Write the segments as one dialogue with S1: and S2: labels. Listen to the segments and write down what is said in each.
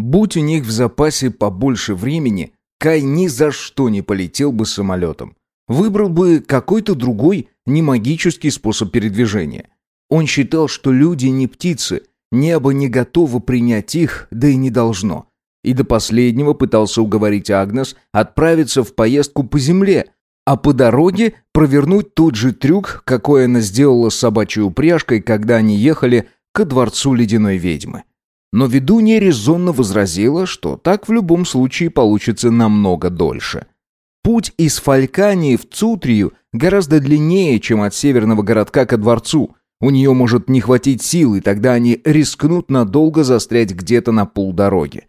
S1: Будь у них в запасе побольше времени, Кай ни за что не полетел бы самолетом. Выбрал бы какой-то другой, не магический способ передвижения. Он считал, что люди не птицы, небо не готово принять их, да и не должно. И до последнего пытался уговорить Агнес отправиться в поездку по земле, а по дороге провернуть тот же трюк, какой она сделала с собачьей упряжкой, когда они ехали ко дворцу ледяной ведьмы. Но ведунья резонно возразила, что так в любом случае получится намного дольше. Путь из Фалькании в Цутрию гораздо длиннее, чем от северного городка ко дворцу. У нее может не хватить сил, и тогда они рискнут надолго застрять где-то на полдороги.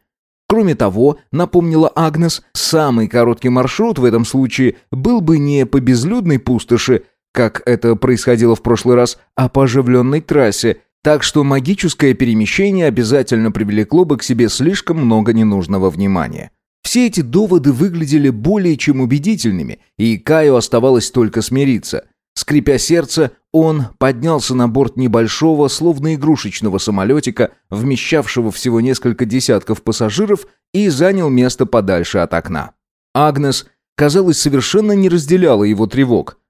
S1: Кроме того, напомнила Агнес, самый короткий маршрут в этом случае был бы не по безлюдной пустоши, как это происходило в прошлый раз, а по оживленной трассе – так что магическое перемещение обязательно привлекло бы к себе слишком много ненужного внимания. Все эти доводы выглядели более чем убедительными, и Каю оставалось только смириться. Скрипя сердце, он поднялся на борт небольшого, словно игрушечного самолетика, вмещавшего всего несколько десятков пассажиров, и занял место подальше от окна. Агнес, казалось, совершенно не разделяла его тревог.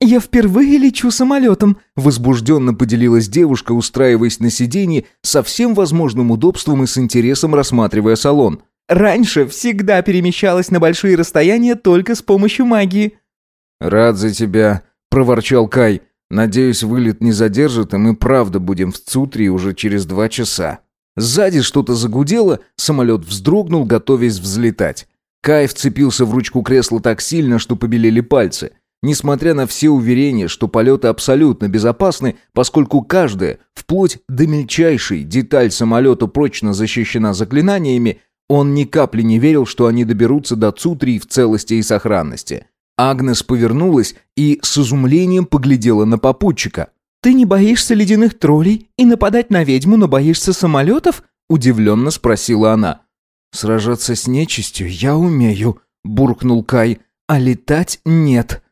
S2: «Я впервые лечу самолетом», — возбужденно поделилась девушка, устраиваясь на сиденье со всем возможным удобством и с интересом рассматривая салон. «Раньше всегда перемещалась на большие расстояния только с помощью магии».
S1: «Рад за тебя», — проворчал Кай. «Надеюсь, вылет не задержит, и мы правда будем в Цутре уже через два часа». Сзади что-то загудело, самолет вздрогнул, готовясь взлетать. Кай вцепился в ручку кресла так сильно, что побелели пальцы — Несмотря на все уверения, что полеты абсолютно безопасны, поскольку каждая, вплоть до мельчайшей, деталь самолета прочно защищена заклинаниями, он ни капли не верил, что они доберутся до Цутрии в целости и сохранности. Агнес повернулась и с изумлением поглядела на попутчика.
S2: «Ты не боишься ледяных троллей и нападать на ведьму, но боишься самолетов?» – удивленно спросила она.
S1: «Сражаться с нечистью я умею», – буркнул Кай, – «а летать нет».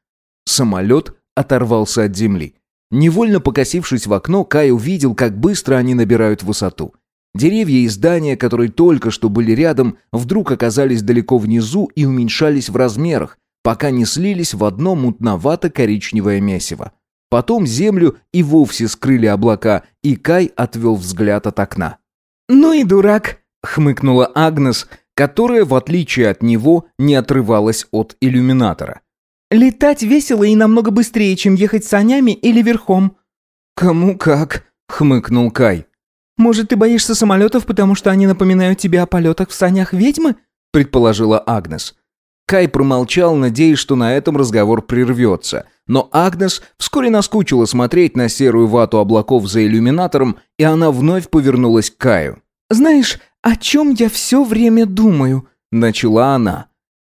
S1: Самолет оторвался от земли. Невольно покосившись в окно, Кай увидел, как быстро они набирают высоту. Деревья и здания, которые только что были рядом, вдруг оказались далеко внизу и уменьшались в размерах, пока не слились в одно мутновато-коричневое месиво. Потом землю и вовсе скрыли облака, и Кай отвел взгляд от окна.
S2: «Ну и дурак!» — хмыкнула Агнес, которая, в отличие от него, не отрывалась от иллюминатора. Летать весело и намного быстрее, чем ехать санями или верхом».
S1: «Кому как», — хмыкнул Кай.
S2: «Может, ты боишься самолетов, потому что они напоминают тебе о полетах в санях ведьмы?» — предположила Агнес.
S1: Кай промолчал, надеясь, что на этом разговор прервется. Но Агнес вскоре наскучила смотреть на серую вату облаков за иллюминатором, и она вновь повернулась к Каю.
S2: «Знаешь, о чем я все время думаю?» — начала она.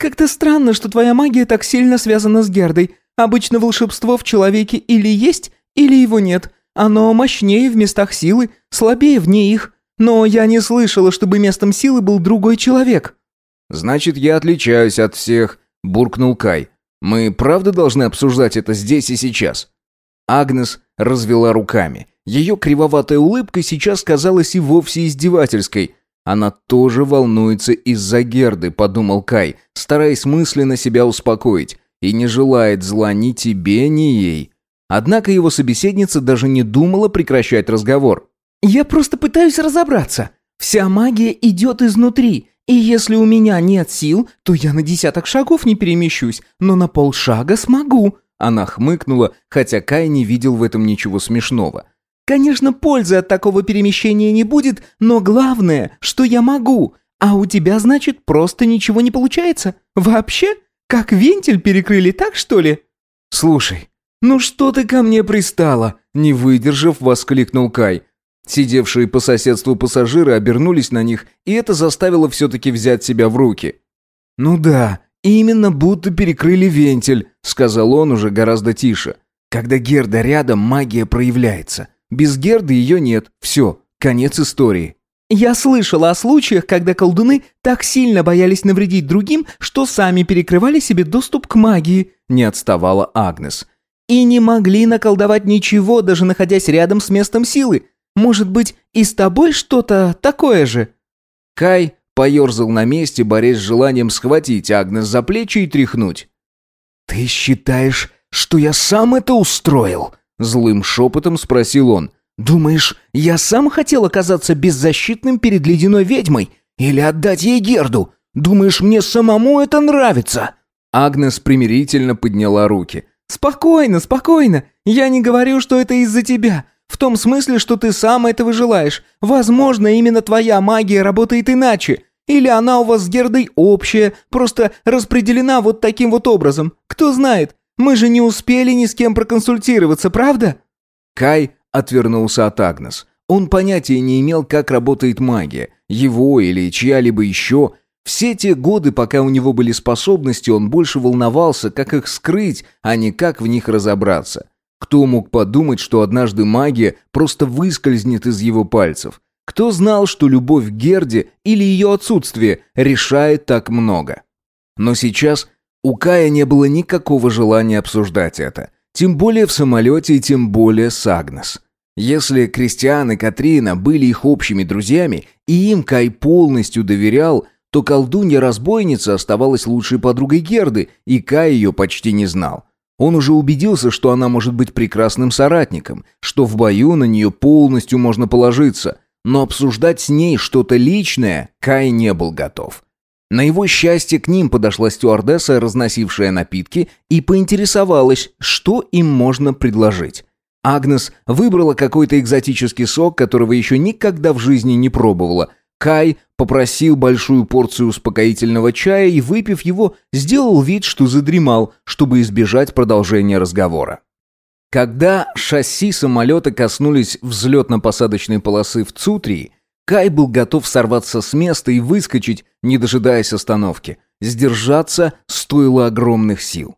S2: Как-то странно, что твоя магия так сильно связана с Гердой. Обычно волшебство в человеке или есть, или его нет. Оно мощнее в местах силы, слабее вне их. Но я не слышала, чтобы местом силы был другой человек».
S1: «Значит, я отличаюсь от всех», — буркнул Кай. «Мы правда должны обсуждать это здесь и сейчас?» Агнес развела руками. Ее кривоватая улыбка сейчас казалась и вовсе издевательской — она тоже волнуется из-за Герды, подумал Кай, стараясь мысленно себя успокоить, и не желает зла ни тебе, ни ей. Однако его собеседница даже не думала прекращать разговор.
S2: «Я просто пытаюсь разобраться. Вся магия идет изнутри, и если у меня нет сил, то я на десяток шагов не перемещусь, но на полшага смогу».
S1: Она хмыкнула, хотя Кай не видел в этом ничего смешного.
S2: Конечно, пользы от такого перемещения не будет, но главное, что я могу. А у тебя, значит, просто ничего не получается? Вообще? Как вентиль перекрыли, так что ли?
S1: Слушай, ну что ты ко мне пристала? Не выдержав, воскликнул Кай. Сидевшие по соседству пассажиры обернулись на них, и это заставило все-таки взять себя в руки. «Ну да, именно будто перекрыли вентиль», — сказал он уже гораздо тише. «Когда Герда рядом, магия проявляется. Без Герды ее нет. Все, конец истории.
S2: Я слышала о случаях, когда колдуны так сильно боялись навредить другим, что сами перекрывали себе доступ к магии, не отставала Агнес. И не могли наколдовать ничего, даже находясь рядом с местом силы. Может быть, и с тобой что-то такое же?
S1: Кай поерзал на месте, борясь с желанием схватить Агнес за плечи и тряхнуть.
S2: «Ты считаешь, что я сам это устроил?» Злым шепотом спросил он. «Думаешь, я сам хотел оказаться беззащитным перед ледяной ведьмой? Или отдать ей Герду? Думаешь, мне самому это нравится?»
S1: Агнес примирительно подняла руки.
S2: «Спокойно, спокойно. Я не говорю, что это из-за тебя. В том смысле, что ты сам этого желаешь. Возможно, именно твоя магия работает иначе. Или она у вас с Гердой общая, просто распределена вот таким вот образом. Кто знает. Мы же не успели ни с кем проконсультироваться, правда?»
S1: Кай отвернулся от Агнес. Он понятия не имел, как работает магия. Его или чья-либо еще – все те годы, пока у него были способности, он больше волновался, как их скрыть, а не как в них разобраться. Кто мог подумать, что однажды магия просто выскользнет из его пальцев? Кто знал, что любовь к Герде или ее отсутствие решает так много? Но сейчас у Кая не было никакого желания обсуждать это. Тем более в самолете и тем более с Агнес. Если Кристиан и Катрина были их общими друзьями, и им Кай полностью доверял, то колдунья-разбойница оставалась лучшей подругой Герды, и Кай ее почти не знал. Он уже убедился, что она может быть прекрасным соратником, что в бою на нее полностью можно положиться, но обсуждать с ней что-то личное Кай не был готов. На его счастье к ним подошла стюардесса, разносившая напитки, и поинтересовалась, что им можно предложить. Агнес выбрала какой-то экзотический сок, которого еще никогда в жизни не пробовала – Кай попросил большую порцию успокоительного чая и, выпив его, сделал вид, что задремал, чтобы избежать продолжения разговора. Когда шасси самолета коснулись взлетно-посадочной полосы в Цутрии, Кай был готов сорваться с места и выскочить, не дожидаясь остановки. Сдержаться стоило огромных сил.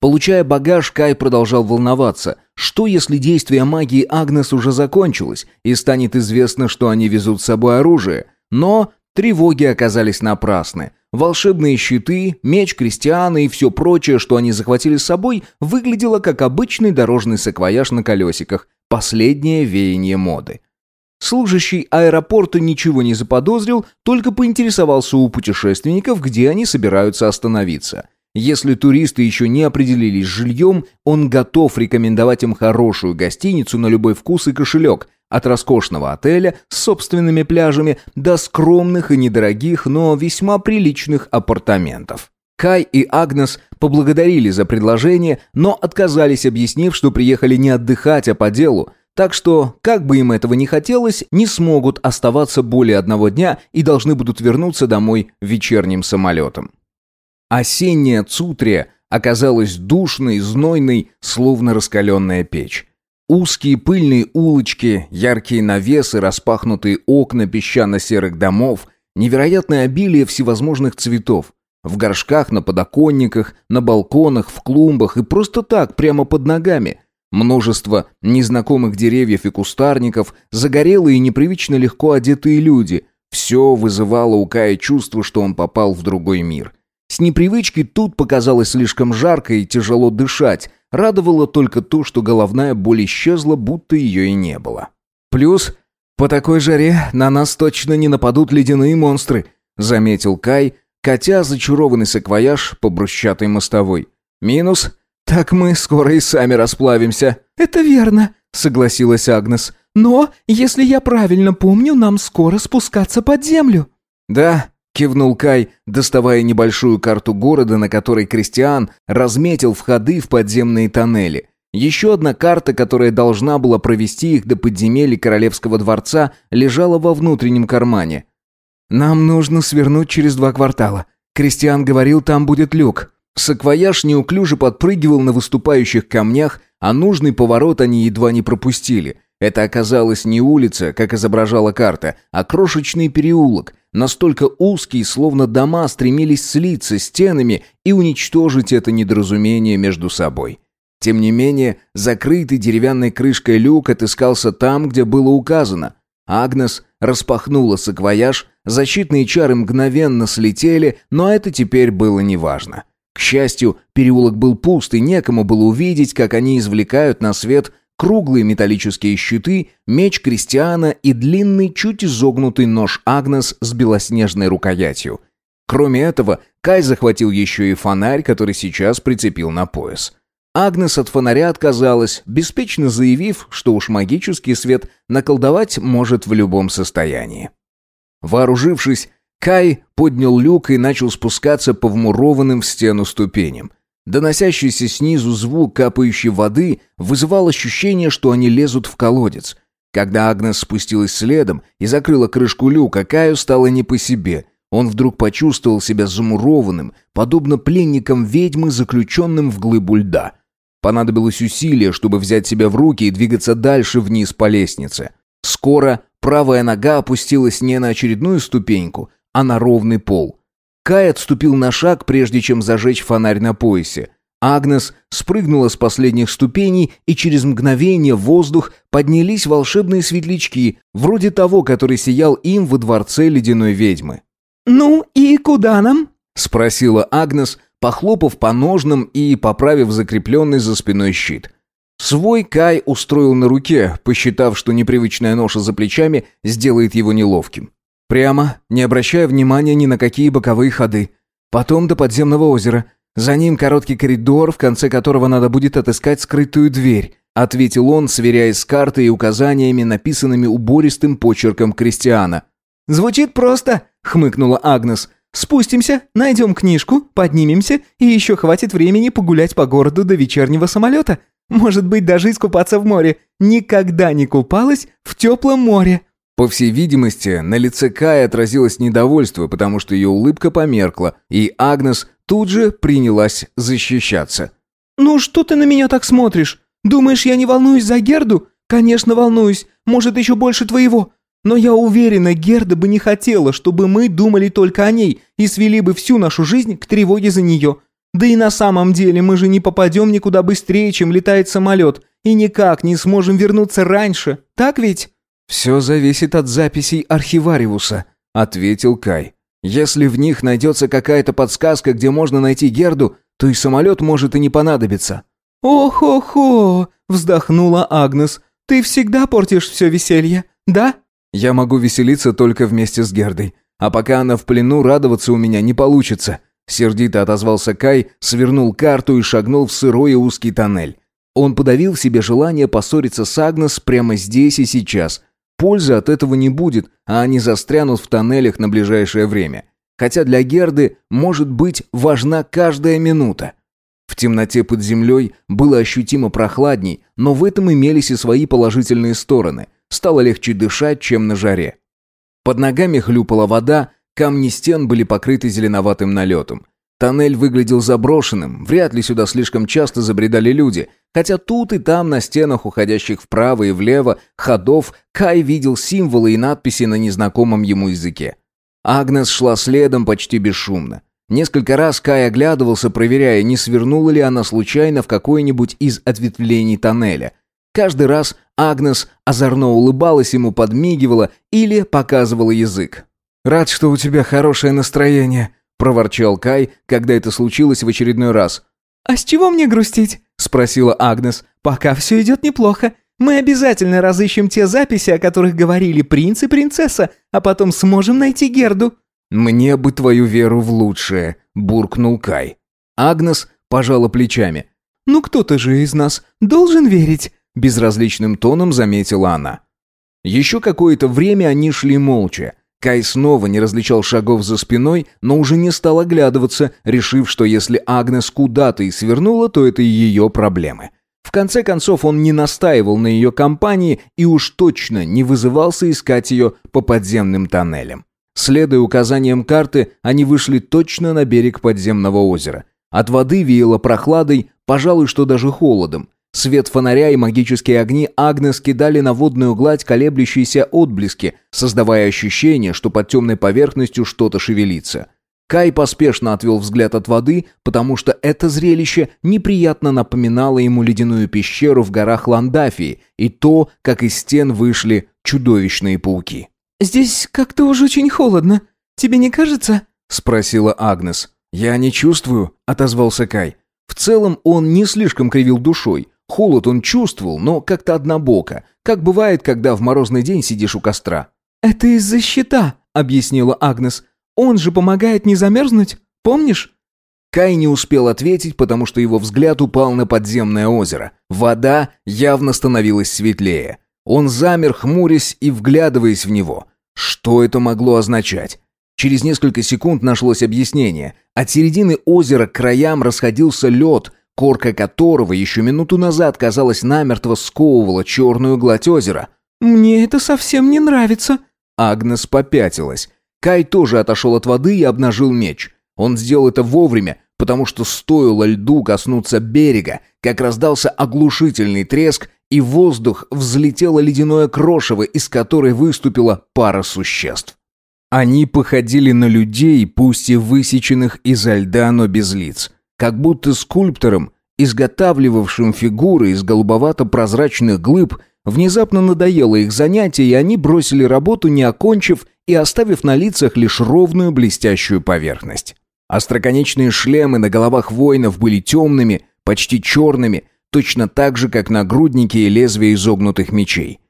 S1: Получая багаж, Кай продолжал волноваться. Что, если действие магии Агнес уже закончилось, и станет известно, что они везут с собой оружие? Но тревоги оказались напрасны. Волшебные щиты, меч Кристиана и все прочее, что они захватили с собой, выглядело как обычный дорожный саквояж на колесиках. Последнее веяние моды. Служащий аэропорта ничего не заподозрил, только поинтересовался у путешественников, где они собираются остановиться. Если туристы еще не определились с жильем, он готов рекомендовать им хорошую гостиницу на любой вкус и кошелек, от роскошного отеля с собственными пляжами до скромных и недорогих, но весьма приличных апартаментов. Кай и Агнес поблагодарили за предложение, но отказались, объяснив, что приехали не отдыхать, а по делу, так что, как бы им этого не хотелось, не смогут оставаться более одного дня и должны будут вернуться домой вечерним самолетом. Осенняя Цутрия оказалась душной, знойной, словно раскаленная печь. Узкие пыльные улочки, яркие навесы, распахнутые окна песчано-серых домов, невероятное обилие всевозможных цветов. В горшках, на подоконниках, на балконах, в клумбах и просто так, прямо под ногами. Множество незнакомых деревьев и кустарников, загорелые и непривычно легко одетые люди. Все вызывало у Кая чувство, что он попал в другой мир. С непривычки тут показалось слишком жарко и тяжело дышать, Радовало только то, что головная боль исчезла, будто ее и не было. «Плюс, по такой жаре на нас точно не нападут ледяные монстры», заметил Кай, катя зачарованный саквояж по брусчатой мостовой. «Минус, так мы скоро и сами расплавимся».
S2: «Это верно», согласилась Агнес. «Но, если я правильно помню, нам скоро спускаться под землю».
S1: «Да, Кивнул Кай, доставая небольшую карту города, на которой Кристиан разметил входы в подземные тоннели. Еще одна карта, которая должна была провести их до подземелья Королевского дворца, лежала во внутреннем кармане. «Нам нужно свернуть через два квартала. Кристиан говорил, там будет люк». Саквояж неуклюже подпрыгивал на выступающих камнях, а нужный поворот они едва не пропустили. Это оказалось не улица, как изображала карта, а крошечный переулок, настолько узкий, словно дома стремились слиться стенами и уничтожить это недоразумение между собой. Тем не менее, закрытый деревянной крышкой люк отыскался там, где было указано. Агнес распахнула саквояж, защитные чары мгновенно слетели, но это теперь было неважно. К счастью, переулок был пуст, и некому было увидеть, как они извлекают на свет круглые металлические щиты, меч Кристиана и длинный, чуть изогнутый нож Агнес с белоснежной рукоятью. Кроме этого, Кай захватил еще и фонарь, который сейчас прицепил на пояс. Агнес от фонаря отказалась, беспечно заявив, что уж магический свет наколдовать может в любом состоянии. Вооружившись, Кай поднял люк и начал спускаться по вмурованным в стену ступеням. Доносящийся снизу звук капающей воды вызывал ощущение, что они лезут в колодец. Когда Агнес спустилась следом и закрыла крышку люка, Каю стало не по себе. Он вдруг почувствовал себя замурованным, подобно пленникам ведьмы, заключенным в глыбу льда. Понадобилось усилие, чтобы взять себя в руки и двигаться дальше вниз по лестнице. Скоро правая нога опустилась не на очередную ступеньку, а на ровный пол. Кай отступил на шаг, прежде чем зажечь фонарь на поясе. Агнес спрыгнула с последних ступеней, и через мгновение в воздух поднялись волшебные светлячки, вроде того, который сиял им во дворце ледяной ведьмы.
S2: «Ну и куда нам?»
S1: — спросила Агнес, похлопав по ножным и поправив закрепленный за спиной щит. Свой Кай устроил на руке, посчитав, что непривычная ноша за плечами сделает его неловким. Прямо, не обращая внимания ни на какие боковые ходы. Потом до подземного озера. За ним короткий коридор, в конце которого надо будет отыскать скрытую дверь», ответил он, сверяясь с картой и указаниями, написанными убористым почерком Кристиана.
S2: «Звучит просто», — хмыкнула Агнес. «Спустимся, найдем книжку, поднимемся, и еще хватит времени погулять по городу до вечернего самолета. Может быть, даже искупаться в море. Никогда не купалась в теплом море».
S1: По всей видимости, на лице Кая отразилось недовольство, потому что ее улыбка померкла, и Агнес тут же принялась защищаться.
S2: «Ну что ты на меня так смотришь? Думаешь, я не волнуюсь за Герду? Конечно, волнуюсь. Может, еще больше твоего. Но я уверена, Герда бы не хотела, чтобы мы думали только о ней и свели бы всю нашу жизнь к тревоге за нее. Да и на самом деле мы же не попадем никуда быстрее, чем летает самолет, и никак не сможем вернуться раньше, так ведь?»
S1: «Все зависит от записей архивариуса», — ответил Кай. «Если в них найдется какая-то подсказка, где можно найти Герду, то и самолет может и не понадобиться».
S2: «Ох-охо!» — вздохнула Агнес. «Ты всегда портишь все веселье, да?»
S1: «Я могу веселиться только вместе с Гердой. А пока она в плену, радоваться у меня не получится». Сердито отозвался Кай, свернул карту и шагнул в сырой и узкий тоннель. Он подавил в себе желание поссориться с Агнес прямо здесь и сейчас — Пользы от этого не будет, а они застрянут в тоннелях на ближайшее время. Хотя для Герды, может быть, важна каждая минута. В темноте под землей было ощутимо прохладней, но в этом имелись и свои положительные стороны. Стало легче дышать, чем на жаре. Под ногами хлюпала вода, камни стен были покрыты зеленоватым налетом. Тоннель выглядел заброшенным, вряд ли сюда слишком часто забредали люди, хотя тут и там на стенах, уходящих вправо и влево, ходов, Кай видел символы и надписи на незнакомом ему языке. Агнес шла следом почти бесшумно. Несколько раз Кай оглядывался, проверяя, не свернула ли она случайно в какое-нибудь из ответвлений тоннеля. Каждый раз Агнес озорно улыбалась ему, подмигивала или показывала язык. «Рад, что у тебя хорошее настроение», — проворчал Кай, когда это случилось в очередной раз.
S2: «А с чего мне грустить?» — спросила Агнес. «Пока все идет неплохо. Мы обязательно разыщем те записи, о которых говорили принц и принцесса, а потом сможем найти Герду».
S1: «Мне бы твою веру в лучшее», — буркнул Кай. Агнес пожала плечами.
S2: «Ну кто-то же из нас должен верить», — безразличным тоном заметила она.
S1: Еще какое-то время они шли молча. Кай снова не различал шагов за спиной, но уже не стал оглядываться, решив, что если Агнес куда-то и свернула, то это ее проблемы. В конце концов, он не настаивал на ее компании и уж точно не вызывался искать ее по подземным тоннелям. Следуя указаниям карты, они вышли точно на берег подземного озера. От воды веяло прохладой, пожалуй, что даже холодом. Свет фонаря и магические огни Агнес кидали на водную гладь колеблющиеся отблески, создавая ощущение, что под темной поверхностью что-то шевелится. Кай поспешно отвел взгляд от воды, потому что это зрелище неприятно напоминало ему ледяную пещеру в горах Ландафии и то, как из стен вышли чудовищные пауки.
S2: «Здесь как-то уж очень холодно. Тебе не кажется?»
S1: — спросила Агнес. «Я не чувствую», — отозвался Кай. В целом он не слишком кривил душой. Холод он чувствовал, но как-то однобоко, как бывает, когда в морозный день сидишь у костра.
S2: «Это из-за щита», — объяснила Агнес. «Он же помогает не замерзнуть, помнишь?»
S1: Кай не успел ответить, потому что его взгляд упал на подземное озеро. Вода явно становилась светлее. Он замер, хмурясь и вглядываясь в него. Что это могло означать? Через несколько секунд нашлось объяснение. От середины озера к краям расходился лед, корка которого еще минуту назад, казалось, намертво сковывала черную гладь озера.
S2: «Мне это совсем не нравится».
S1: Агнес попятилась. Кай тоже отошел от воды и обнажил меч. Он сделал это вовремя, потому что стоило льду коснуться берега, как раздался оглушительный треск, и в воздух взлетело ледяное крошево, из которой выступила пара существ. Они походили на людей, пусть и высеченных изо льда, но без лиц. Как будто скульптором, изготавливавшим фигуры из голубовато-прозрачных глыб, внезапно надоело их занятие, и они бросили работу, не окончив и оставив на лицах лишь ровную блестящую поверхность. Остроконечные шлемы на головах воинов были темными, почти черными, точно так же, как нагрудники и лезвия изогнутых мечей.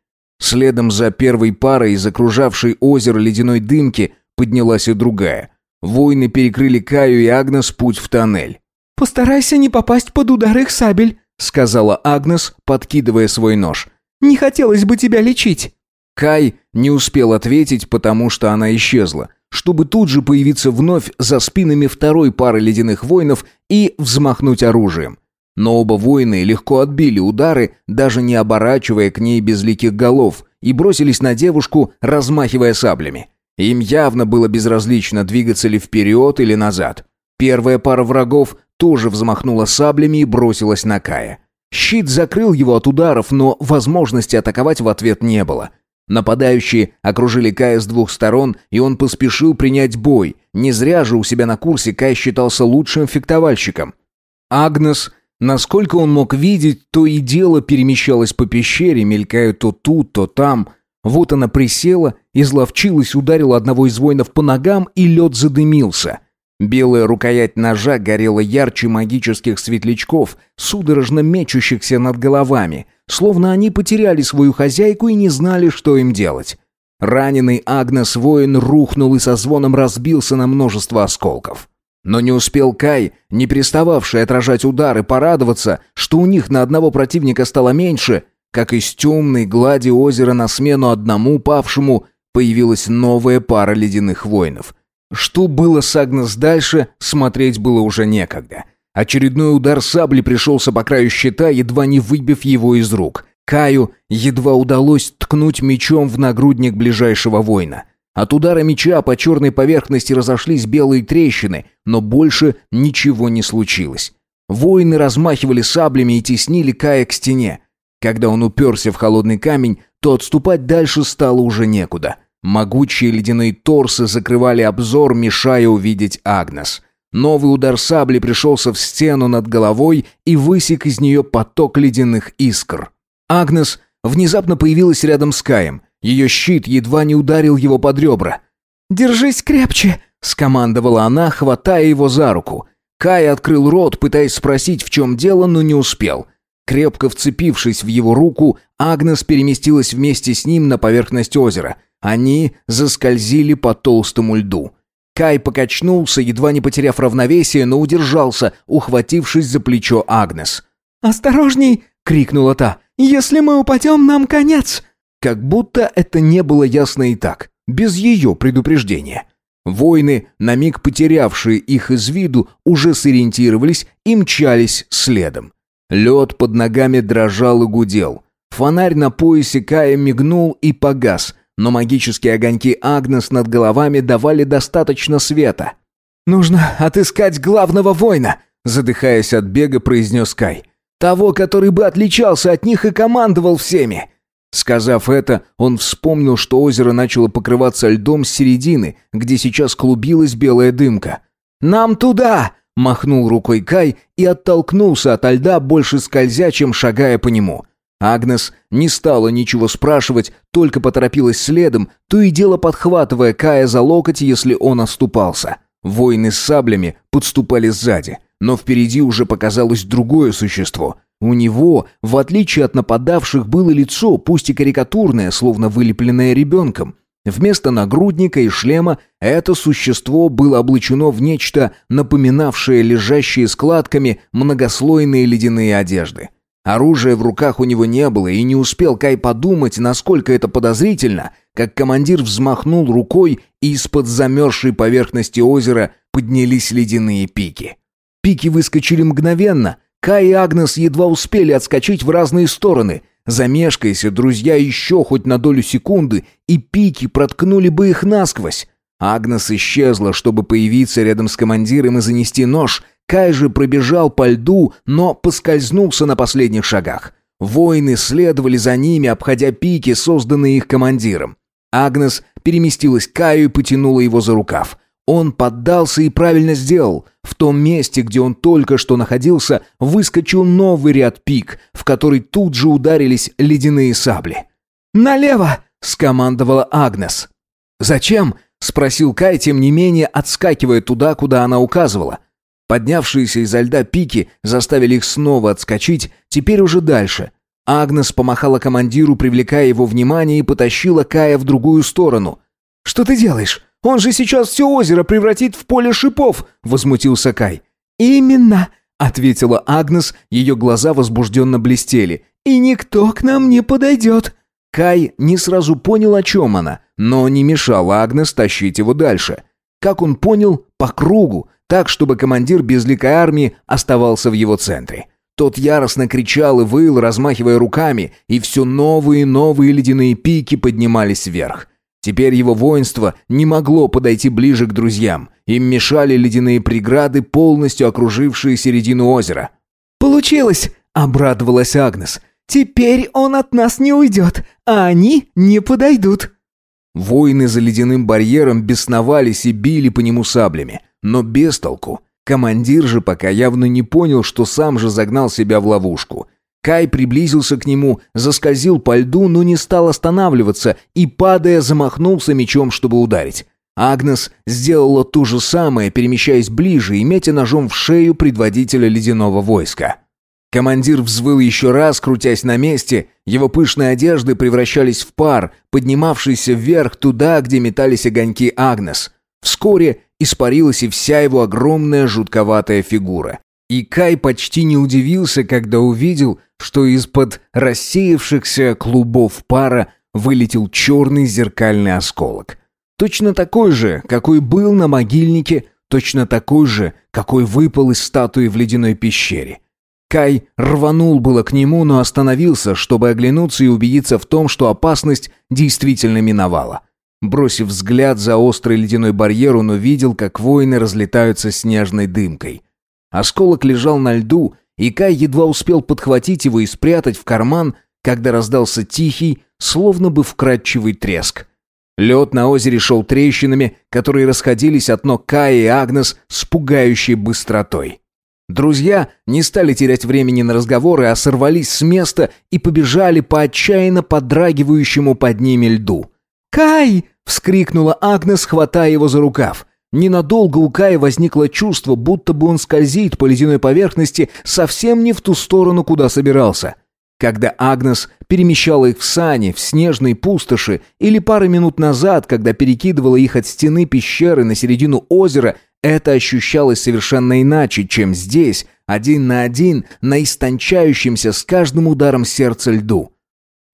S1: Следом за первой парой из окружавшей озеро ледяной дымки поднялась и другая. Воины перекрыли Каю и Агнес путь в тоннель.
S2: «Постарайся не попасть под удар их сабель», — сказала Агнес, подкидывая свой нож. «Не хотелось бы тебя лечить».
S1: Кай не успел ответить, потому что она исчезла, чтобы тут же появиться вновь за спинами второй пары ледяных воинов и взмахнуть оружием. Но оба воина легко отбили удары, даже не оборачивая к ней безликих голов, и бросились на девушку, размахивая саблями. Им явно было безразлично, двигаться ли вперед или назад. Первая пара врагов тоже взмахнула саблями и бросилась на Кая. Щит закрыл его от ударов, но возможности атаковать в ответ не было. Нападающие окружили Кая с двух сторон, и он поспешил принять бой. Не зря же у себя на курсе Кай считался лучшим фехтовальщиком. Агнес Насколько он мог видеть, то и дело перемещалось по пещере, мелькая то тут, то там. Вот она присела, изловчилась, ударила одного из воинов по ногам, и лед задымился. Белая рукоять ножа горела ярче магических светлячков, судорожно мечущихся над головами, словно они потеряли свою хозяйку и не знали, что им делать. Раненый Агнес воин рухнул и со звоном разбился на множество осколков. Но не успел Кай, не перестававший отражать удары, порадоваться, что у них на одного противника стало меньше, как из темной глади озера на смену одному павшему появилась новая пара ледяных воинов. Что было с Агнес дальше, смотреть было уже некогда. Очередной удар сабли пришелся по краю щита, едва не выбив его из рук. Каю едва удалось ткнуть мечом в нагрудник ближайшего воина. От удара меча по черной поверхности разошлись белые трещины, но больше ничего не случилось. Воины размахивали саблями и теснили Кая к стене. Когда он уперся в холодный камень, то отступать дальше стало уже некуда. Могучие ледяные торсы закрывали обзор, мешая увидеть Агнес. Новый удар сабли пришелся в стену над головой и высек из нее поток ледяных искр. Агнес внезапно появилась рядом с Каем – ее щит едва не ударил его под ребра.
S2: «Держись крепче!» — скомандовала она, хватая его за руку.
S1: Кай открыл рот, пытаясь спросить, в чем дело, но не успел. Крепко вцепившись в его руку, Агнес переместилась вместе с ним на поверхность озера. Они заскользили по толстому льду. Кай покачнулся, едва не потеряв равновесие, но удержался, ухватившись за плечо Агнес.
S2: «Осторожней!» — крикнула та. «Если мы упадем, нам конец!»
S1: Как будто это не было ясно и так, без ее предупреждения. Воины, на миг потерявшие их из виду, уже сориентировались и мчались следом. Лед под ногами дрожал и гудел. Фонарь на поясе Кая мигнул и погас, но магические огоньки Агнес над головами давали достаточно света.
S2: «Нужно отыскать главного воина», задыхаясь от бега, произнес Кай. «Того, который бы отличался от них и командовал всеми.
S1: Сказав это, он вспомнил, что озеро начало покрываться льдом с середины, где сейчас клубилась белая дымка.
S2: «Нам туда!» – махнул рукой Кай и оттолкнулся от льда, больше скользя, чем шагая по нему.
S1: Агнес не стала ничего спрашивать, только поторопилась следом, то и дело подхватывая Кая за локоть, если он оступался. Воины с саблями подступали сзади. но впереди уже показалось другое существо. У него, в отличие от нападавших, было лицо, пусть и карикатурное, словно вылепленное ребенком. Вместо нагрудника и шлема это существо было облачено в нечто, напоминавшее лежащие складками многослойные ледяные одежды. Оружия в руках у него не было, и не успел Кай подумать, насколько это подозрительно, как командир взмахнул рукой, и из-под замерзшей поверхности озера поднялись ледяные пики. Пики выскочили мгновенно. Кай и Агнес едва успели отскочить в разные стороны. Замешкайся, друзья, еще хоть на долю секунды, и пики проткнули бы их насквозь. Агнес исчезла, чтобы появиться рядом с командиром и занести нож — Кай же пробежал по льду, но поскользнулся на последних шагах. Воины следовали за ними, обходя пики, созданные их командиром. Агнес переместилась к Каю и потянула его за рукав. Он поддался и правильно сделал. В том месте, где он только что находился, выскочил новый ряд пик, в который тут же ударились ледяные сабли. «Налево!» — скомандовала Агнес. «Зачем?» — спросил Кай, тем не менее, отскакивая туда, куда она указывала. Поднявшиеся изо льда пики заставили их снова отскочить, теперь уже дальше. Агнес помахала командиру, привлекая его внимание, и потащила Кая в другую сторону. «Что ты делаешь? Он же сейчас все озеро превратит в поле шипов!» — возмутился Кай. «Именно!» — ответила Агнес, ее глаза возбужденно блестели. «И никто к нам не подойдет!» Кай не сразу понял, о чем она, но не мешал Агнес тащить его дальше. Как он понял, по кругу, так, чтобы командир безликой армии оставался в его центре. Тот яростно кричал и выл, размахивая руками, и все новые и новые ледяные пики поднимались вверх. Теперь его воинство не могло подойти ближе к друзьям. Им мешали ледяные преграды, полностью окружившие середину озера. «Получилось!» — обрадовалась Агнес. «Теперь он от нас не уйдет, а они не подойдут». Воины за ледяным барьером бесновались и били по нему саблями. Но без толку. Командир же пока явно не понял, что сам же загнал себя в ловушку. Кай приблизился к нему, заскользил по льду, но не стал останавливаться и, падая, замахнулся мечом, чтобы ударить. Агнес сделала то же самое, перемещаясь ближе и метя ножом в шею предводителя ледяного войска. Командир взвыл еще раз, крутясь на месте, его пышные одежды превращались в пар, поднимавшийся вверх туда, где метались огоньки Агнес. Вскоре испарилась и вся его огромная жутковатая фигура. И Кай почти не удивился, когда увидел, что из-под рассеявшихся клубов пара вылетел черный зеркальный осколок. Точно такой же, какой был на могильнике, точно такой же, какой выпал из статуи в ледяной пещере. Кай рванул было к нему, но остановился, чтобы оглянуться и убедиться в том, что опасность действительно миновала. Бросив взгляд за острый ледяной барьер, он увидел, как воины разлетаются снежной дымкой. Осколок лежал на льду, и Кай едва успел подхватить его и спрятать в карман, когда раздался тихий, словно бы вкрадчивый треск. Лед на озере шел трещинами, которые расходились от ног Кая и Агнес с пугающей быстротой. Друзья не стали терять времени на разговоры, а сорвались с места и побежали по отчаянно подрагивающему под ними льду. «Кай!» — вскрикнула Агнес, хватая его за рукав. Ненадолго у Кая возникло чувство, будто бы он скользит по ледяной поверхности совсем не в ту сторону, куда собирался. Когда Агнес перемещала их в сани, в снежной пустоши, или пару минут назад, когда перекидывала их от стены пещеры на середину озера, это ощущалось совершенно иначе, чем здесь, один на один, на истончающемся с каждым ударом сердца льду.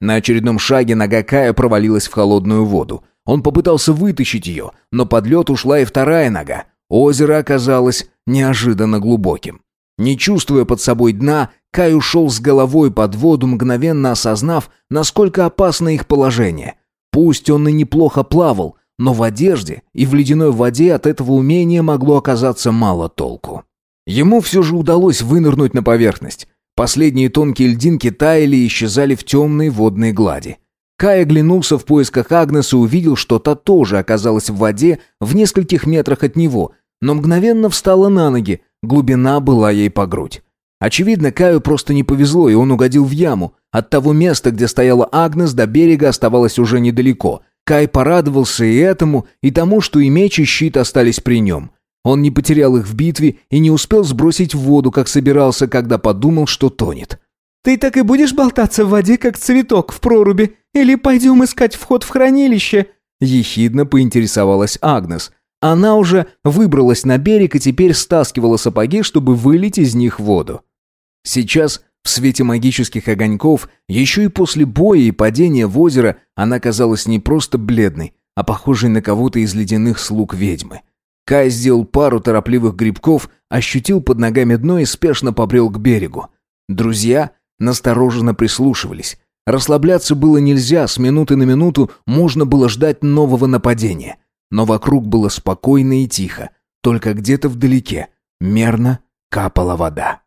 S1: На очередном шаге нога Кая провалилась в холодную воду. Он попытался вытащить ее, но под лед ушла и вторая нога. Озеро оказалось неожиданно глубоким. Не чувствуя под собой дна, Кай ушел с головой под воду, мгновенно осознав, насколько опасно их положение. Пусть он и неплохо плавал, но в одежде и в ледяной воде от этого умения могло оказаться мало толку. Ему все же удалось вынырнуть на поверхность. Последние тонкие льдинки таяли и исчезали в темной водной глади. Кай оглянулся в поисках Агнес и увидел, что та тоже оказалась в воде в нескольких метрах от него, но мгновенно встала на ноги, глубина была ей по грудь. Очевидно, Каю просто не повезло, и он угодил в яму. От того места, где стояла Агнес, до берега оставалось уже недалеко. Кай порадовался и этому, и тому, что и меч, и щит остались при нем. Он не потерял их в битве и не успел сбросить в воду, как собирался, когда подумал, что тонет.
S2: «Ты так и будешь болтаться в воде, как цветок в проруби? Или пойдем искать вход в хранилище?»
S1: Ехидно поинтересовалась Агнес. Она уже выбралась на берег и теперь стаскивала сапоги, чтобы вылить из них воду. Сейчас, в свете магических огоньков, еще и после боя и падения в озеро, она казалась не просто бледной, а похожей на кого-то из ледяных слуг ведьмы. Кай сделал пару торопливых грибков, ощутил под ногами дно и спешно побрел к берегу. Друзья настороженно прислушивались. Расслабляться было нельзя, с минуты на минуту можно было ждать нового нападения. Но вокруг было спокойно и тихо, только где-то вдалеке мерно капала вода.